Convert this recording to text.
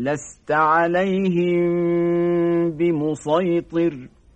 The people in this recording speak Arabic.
لست عليهم بمسيطر.